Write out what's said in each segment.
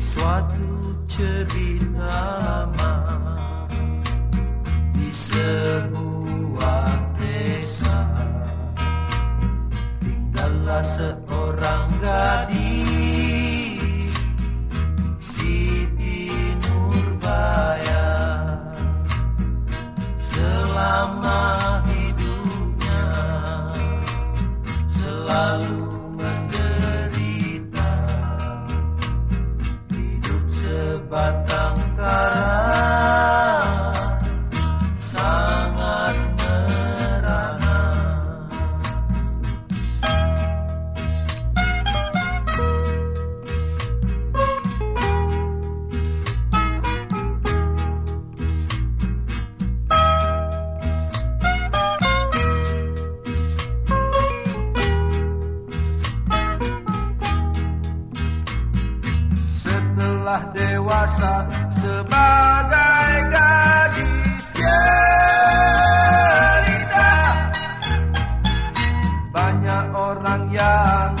suatu cerita lama di sebuah desa. Tinggallah seorang gadis Siti but setelah dewasa sebagai gadis jelita banyak orang yang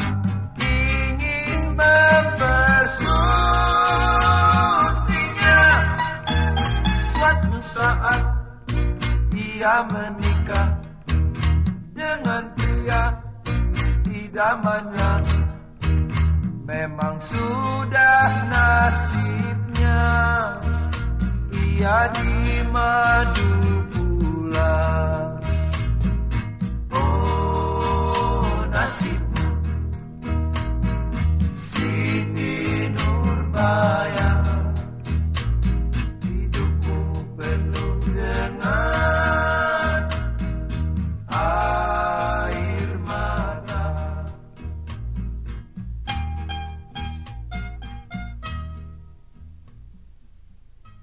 ingin mempersuntingnya suatu saat ia menikah dengan pria idamannya. Memang sudah nasibnya ia di madu pulang.